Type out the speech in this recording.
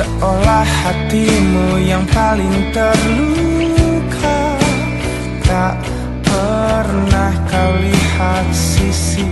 Seolah hatimu yang paling terluka. Tak pernah kau lihat sisi